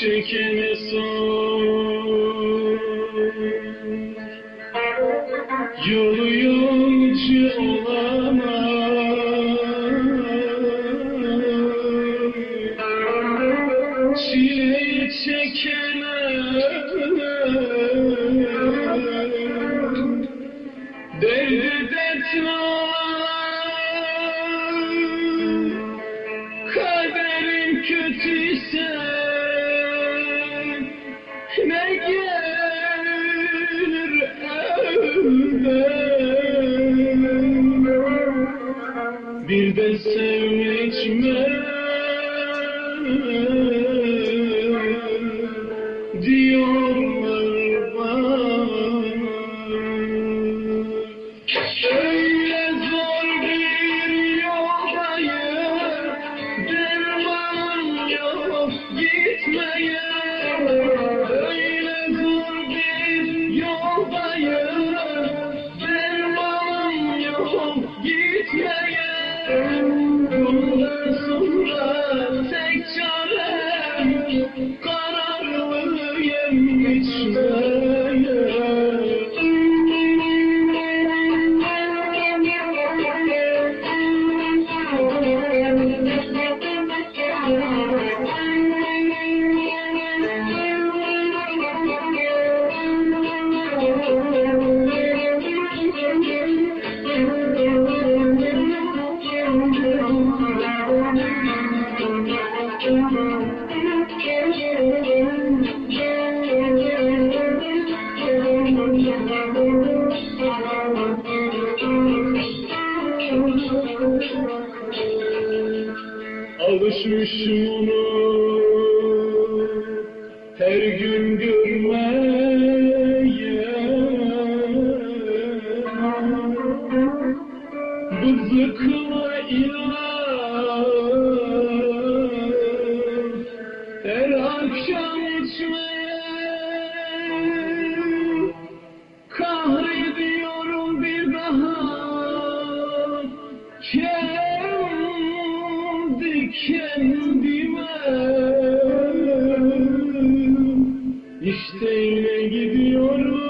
çekene sor. Bir de sevmek diyorlar bana. Zor bir yoldayım. Dermanım yok gitmeye sonra tek Alışmışım onu her gün kendi kendime İşte yine gidiyorum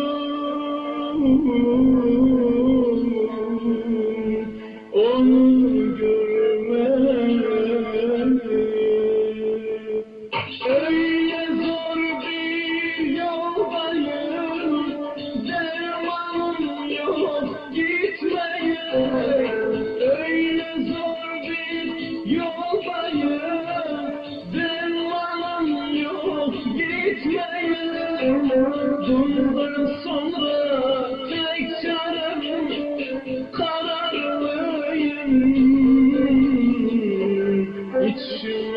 Bundan sonra tek çarem kararlıyım İçim